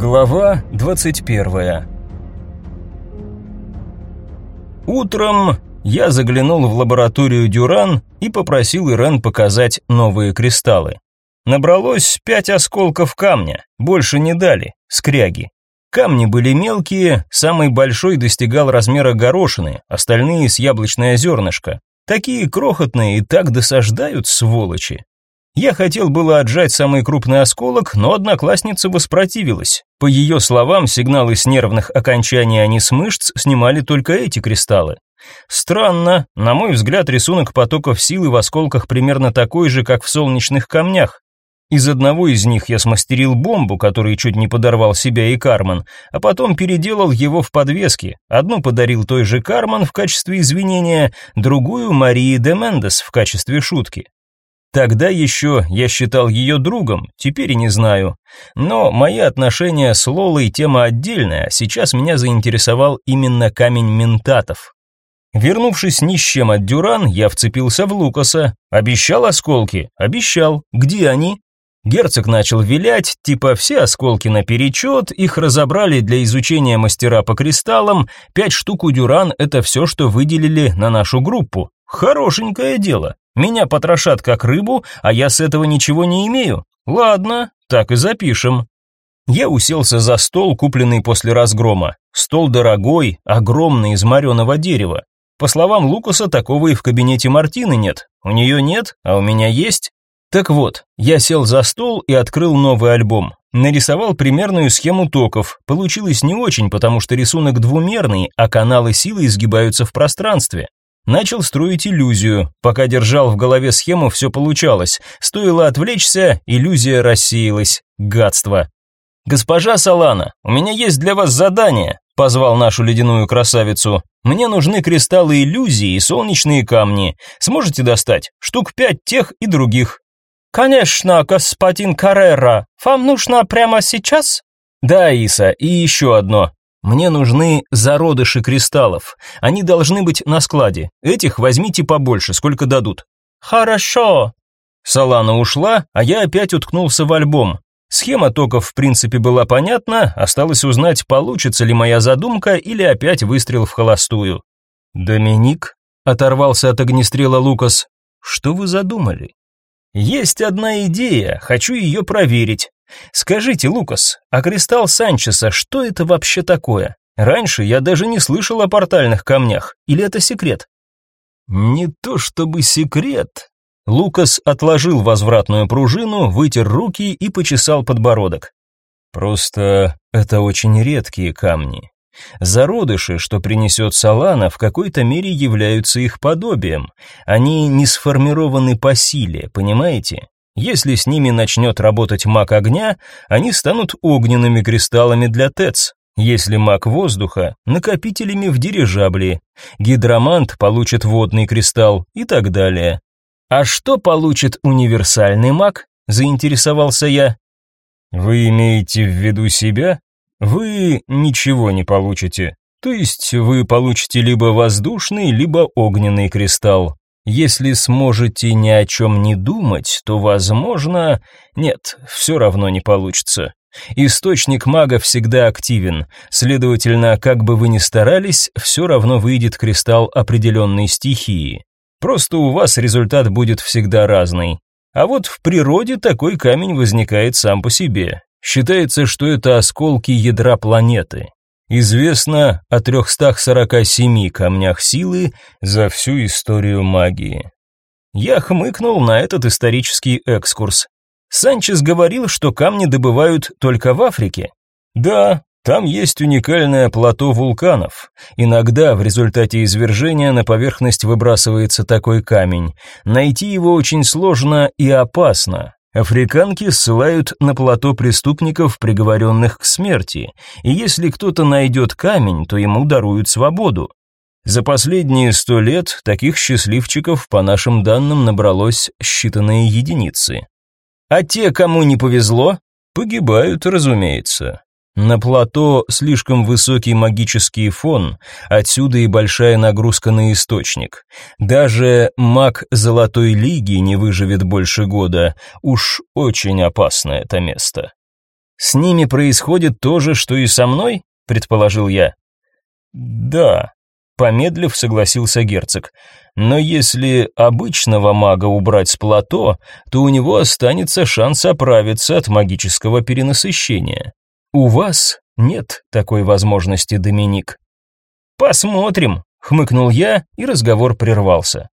Глава 21 Утром я заглянул в лабораторию Дюран и попросил Ирен показать новые кристаллы. Набралось пять осколков камня, больше не дали, скряги. Камни были мелкие, самый большой достигал размера горошины, остальные с яблочное зернышко. Такие крохотные и так досаждают, сволочи. Я хотел было отжать самый крупный осколок, но одноклассница воспротивилась. По ее словам, сигналы с нервных окончаний, а не с мышц, снимали только эти кристаллы. Странно, на мой взгляд, рисунок потоков силы в осколках примерно такой же, как в солнечных камнях. Из одного из них я смастерил бомбу, который чуть не подорвал себя и Кармен, а потом переделал его в подвески. Одну подарил той же Кармен в качестве извинения, другую Марии де Мендес в качестве шутки. Тогда еще я считал ее другом, теперь и не знаю. Но мои отношения с Лолой тема отдельная, сейчас меня заинтересовал именно камень ментатов. Вернувшись ни с чем от Дюран, я вцепился в Лукаса. Обещал осколки? Обещал. Где они? Герцог начал вилять, типа все осколки наперечет, их разобрали для изучения мастера по кристаллам, пять штук у Дюран – это все, что выделили на нашу группу. Хорошенькое дело. Меня потрошат как рыбу, а я с этого ничего не имею. Ладно, так и запишем. Я уселся за стол, купленный после разгрома. Стол дорогой, огромный, из мореного дерева. По словам Лукаса, такого и в кабинете Мартины нет. У нее нет, а у меня есть. Так вот, я сел за стол и открыл новый альбом. Нарисовал примерную схему токов. Получилось не очень, потому что рисунок двумерный, а каналы силы изгибаются в пространстве. Начал строить иллюзию. Пока держал в голове схему, все получалось. Стоило отвлечься, иллюзия рассеялась. Гадство. «Госпожа Салана, у меня есть для вас задание», — позвал нашу ледяную красавицу. «Мне нужны кристаллы иллюзии и солнечные камни. Сможете достать? Штук пять тех и других». «Конечно, господин Каррера. Вам нужно прямо сейчас?» «Да, Иса, и еще одно. Мне нужны зародыши кристаллов. Они должны быть на складе. Этих возьмите побольше, сколько дадут. Хорошо. Салана ушла, а я опять уткнулся в альбом. Схема токов в принципе была понятна, осталось узнать, получится ли моя задумка или опять выстрел в холостую. Доминик оторвался от огнестрела Лукас. Что вы задумали? Есть одна идея, хочу ее проверить. Скажите, Лукас, а кристалл Санчеса, что это вообще такое? Раньше я даже не слышал о портальных камнях. Или это секрет? Не то чтобы секрет. Лукас отложил возвратную пружину, вытер руки и почесал подбородок. Просто это очень редкие камни. Зародыши, что принесет Салана, в какой-то мере являются их подобием. Они не сформированы по силе, понимаете? Если с ними начнет работать маг огня, они станут огненными кристаллами для ТЭЦ. Если маг воздуха – накопителями в дирижабле. Гидромант получит водный кристалл и так далее. А что получит универсальный маг? Заинтересовался я. Вы имеете в виду себя? Вы ничего не получите. То есть вы получите либо воздушный, либо огненный кристалл. Если сможете ни о чем не думать, то, возможно... Нет, все равно не получится. Источник мага всегда активен, следовательно, как бы вы ни старались, все равно выйдет кристалл определенной стихии. Просто у вас результат будет всегда разный. А вот в природе такой камень возникает сам по себе. Считается, что это осколки ядра планеты. Известно о 347 камнях силы за всю историю магии. Я хмыкнул на этот исторический экскурс. Санчес говорил, что камни добывают только в Африке. Да, там есть уникальное плато вулканов. Иногда в результате извержения на поверхность выбрасывается такой камень. Найти его очень сложно и опасно. Африканки ссылают на плато преступников, приговоренных к смерти, и если кто-то найдет камень, то ему даруют свободу. За последние сто лет таких счастливчиков, по нашим данным, набралось считанные единицы. А те, кому не повезло, погибают, разумеется. На плато слишком высокий магический фон, отсюда и большая нагрузка на источник. Даже маг Золотой Лиги не выживет больше года, уж очень опасно это место. С ними происходит то же, что и со мной, предположил я. Да, помедлив, согласился герцог. Но если обычного мага убрать с плато, то у него останется шанс оправиться от магического перенасыщения. У вас нет такой возможности, Доминик. Посмотрим, хмыкнул я, и разговор прервался.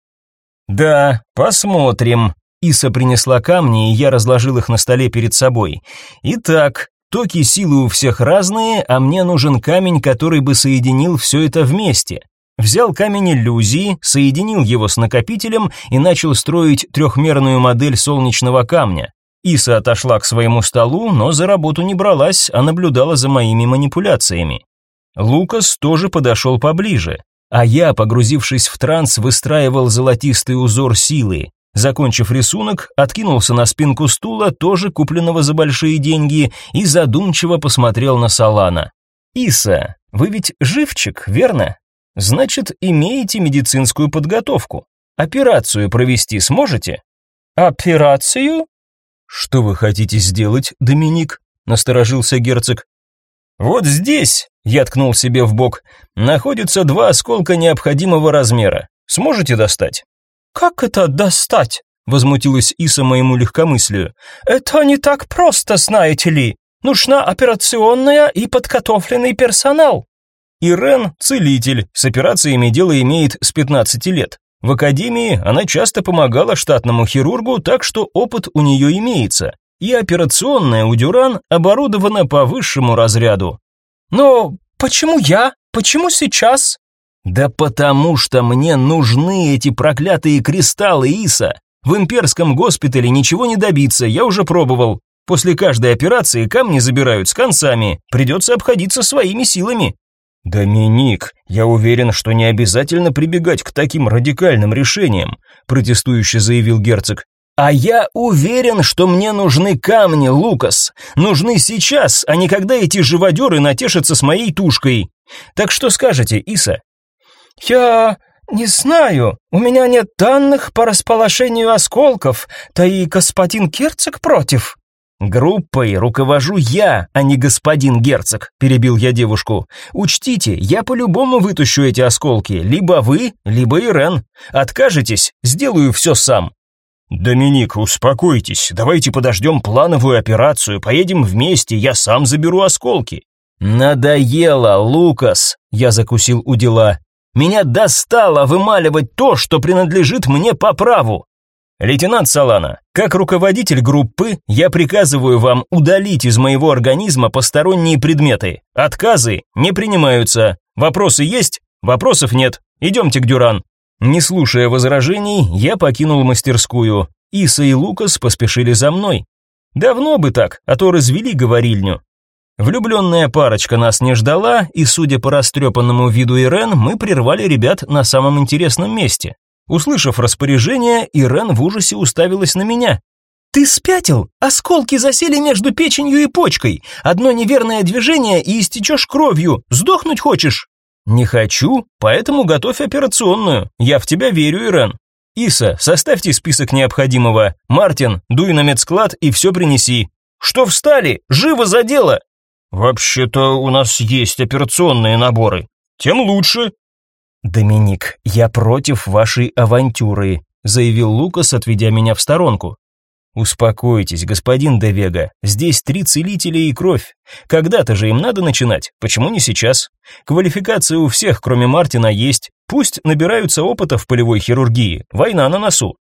Да, посмотрим. Иса принесла камни, и я разложил их на столе перед собой. Итак, токи силы у всех разные, а мне нужен камень, который бы соединил все это вместе. Взял камень иллюзии, соединил его с накопителем и начал строить трехмерную модель солнечного камня. Иса отошла к своему столу, но за работу не бралась, а наблюдала за моими манипуляциями. Лукас тоже подошел поближе, а я, погрузившись в транс, выстраивал золотистый узор силы. Закончив рисунок, откинулся на спинку стула, тоже купленного за большие деньги, и задумчиво посмотрел на Салана. «Иса, вы ведь живчик, верно? Значит, имеете медицинскую подготовку. Операцию провести сможете?» «Операцию?» «Что вы хотите сделать, Доминик?» – насторожился герцог. «Вот здесь», – я ткнул себе в бок, – находятся два осколка необходимого размера. Сможете достать?» «Как это достать?» – возмутилась Иса моему легкомыслию. «Это не так просто, знаете ли. Нужна операционная и подготовленный персонал». Ирен – целитель, с операциями дело имеет с 15 лет. В академии она часто помогала штатному хирургу, так что опыт у нее имеется. И операционная у Дюран оборудована по высшему разряду. «Но почему я? Почему сейчас?» Да потому что мне нужны эти проклятые кристаллы Иса. В имперском госпитале ничего не добиться, я уже пробовал. После каждой операции камни забирают с концами, придется обходиться своими силами. Доминик, я уверен, что не обязательно прибегать к таким радикальным решениям, протестующе заявил герцог. А я уверен, что мне нужны камни, Лукас. Нужны сейчас, а не когда эти живодеры натешатся с моей тушкой. Так что скажете, Иса? «Я не знаю. У меня нет данных по расположению осколков, да и господин герцог против». «Группой руковожу я, а не господин герцог», – перебил я девушку. «Учтите, я по-любому вытащу эти осколки, либо вы, либо Ирен. Откажетесь, сделаю все сам». «Доминик, успокойтесь, давайте подождем плановую операцию, поедем вместе, я сам заберу осколки». «Надоело, Лукас», – я закусил у дела. Меня достало вымаливать то, что принадлежит мне по праву. Лейтенант Салана, как руководитель группы, я приказываю вам удалить из моего организма посторонние предметы. Отказы не принимаются. Вопросы есть? Вопросов нет. Идемте к Дюран. Не слушая возражений, я покинул мастерскую. Иса и Лукас поспешили за мной. Давно бы так, а то развели говорильню. Влюбленная парочка нас не ждала, и, судя по растрепанному виду Ирен, мы прервали ребят на самом интересном месте. Услышав распоряжение, Ирен в ужасе уставилась на меня. «Ты спятил? Осколки засели между печенью и почкой. Одно неверное движение, и истечешь кровью. Сдохнуть хочешь?» «Не хочу, поэтому готовь операционную. Я в тебя верю, Ирен». «Иса, составьте список необходимого. Мартин, дуй на медсклад и все принеси». «Что встали? Живо за дело!» «Вообще-то у нас есть операционные наборы. Тем лучше». «Доминик, я против вашей авантюры», заявил Лукас, отведя меня в сторонку. «Успокойтесь, господин Девега, здесь три целителя и кровь. Когда-то же им надо начинать, почему не сейчас? Квалификация у всех, кроме Мартина, есть. Пусть набираются опыта в полевой хирургии, война на носу.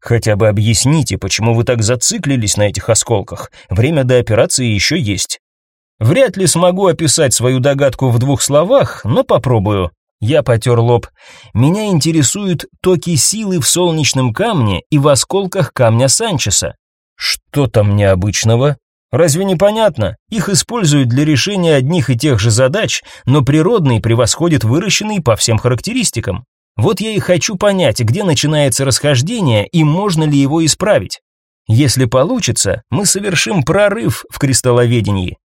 Хотя бы объясните, почему вы так зациклились на этих осколках. Время до операции еще есть. Вряд ли смогу описать свою догадку в двух словах, но попробую. Я потер лоб. Меня интересуют токи силы в солнечном камне и в осколках камня Санчеса. Что там необычного? Разве не понятно? Их используют для решения одних и тех же задач, но природный превосходит выращенный по всем характеристикам. Вот я и хочу понять, где начинается расхождение и можно ли его исправить. Если получится, мы совершим прорыв в кристалловедении.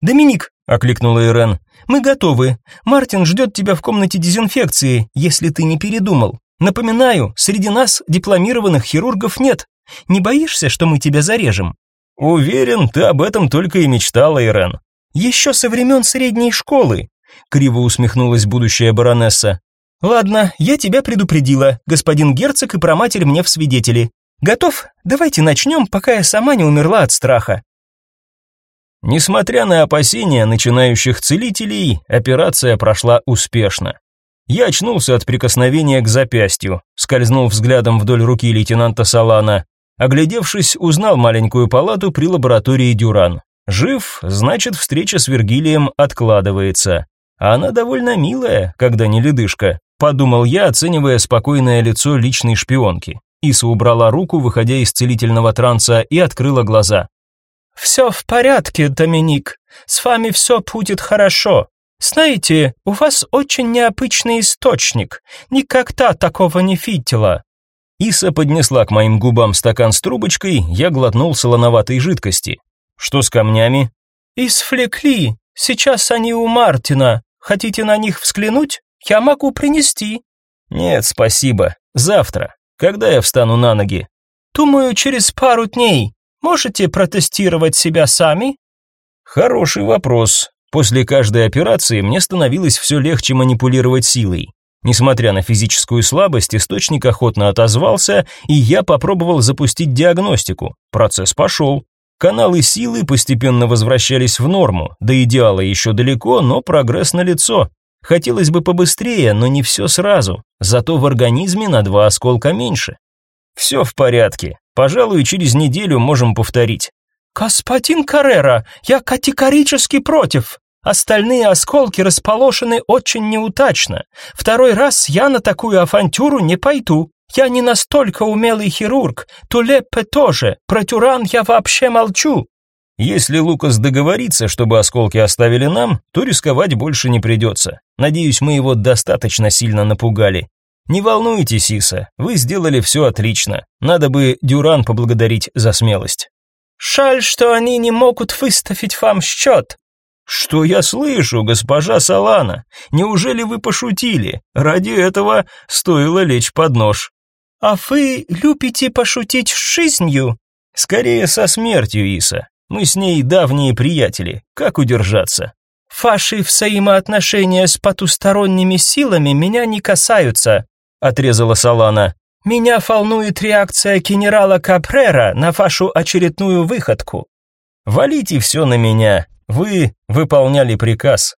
«Доминик», — окликнула Ирен, — «мы готовы. Мартин ждет тебя в комнате дезинфекции, если ты не передумал. Напоминаю, среди нас дипломированных хирургов нет. Не боишься, что мы тебя зарежем?» Уверен, ты об этом только и мечтала, Ирен. Еще со времен средней школы, криво усмехнулась будущая баронесса. Ладно, я тебя предупредила, господин герцог и проматерь мне в свидетели. Готов? Давайте начнем, пока я сама не умерла от страха. Несмотря на опасения начинающих целителей, операция прошла успешно. Я очнулся от прикосновения к запястью, скользнул взглядом вдоль руки лейтенанта Салана. Оглядевшись, узнал маленькую палату при лаборатории Дюран. Жив, значит, встреча с Вергилием откладывается. А она довольно милая, когда не ледышка, подумал я, оценивая спокойное лицо личной шпионки. Иса убрала руку, выходя из целительного транса, и открыла глаза. «Все в порядке, Доминик. С вами все будет хорошо. Знаете, у вас очень необычный источник. Никогда такого не видела». Иса поднесла к моим губам стакан с трубочкой, я глотнул солоноватой жидкости. «Что с камнями?» «Извлекли. Сейчас они у Мартина. Хотите на них взглянуть? Я могу принести». «Нет, спасибо. Завтра. Когда я встану на ноги?» «Думаю, через пару дней. Можете протестировать себя сами?» Хороший вопрос. После каждой операции мне становилось все легче манипулировать силой. Несмотря на физическую слабость, источник охотно отозвался, и я попробовал запустить диагностику. Процесс пошел. Каналы силы постепенно возвращались в норму. До идеала еще далеко, но прогресс налицо. Хотелось бы побыстрее, но не все сразу. Зато в организме на два осколка меньше. Все в порядке. Пожалуй, через неделю можем повторить. Господин Каррера, я категорически против. Остальные осколки расположены очень неудачно. Второй раз я на такую авантюру не пойду. Я не настолько умелый хирург. Тулеппе тоже. Про Тюран я вообще молчу. Если Лукас договорится, чтобы осколки оставили нам, то рисковать больше не придется. Надеюсь, мы его достаточно сильно напугали. Не волнуйтесь, Иса, вы сделали все отлично. Надо бы Дюран поблагодарить за смелость. Шаль, что они не могут выставить вам счет. Что я слышу, госпожа Салана? Неужели вы пошутили? Ради этого стоило лечь под нож. А вы любите пошутить с жизнью? Скорее со смертью, Иса. Мы с ней давние приятели. Как удержаться? Ваши взаимоотношения с потусторонними силами меня не касаются отрезала Салана. Меня волнует реакция генерала Капрера на вашу очередную выходку. Валите все на меня. Вы выполняли приказ.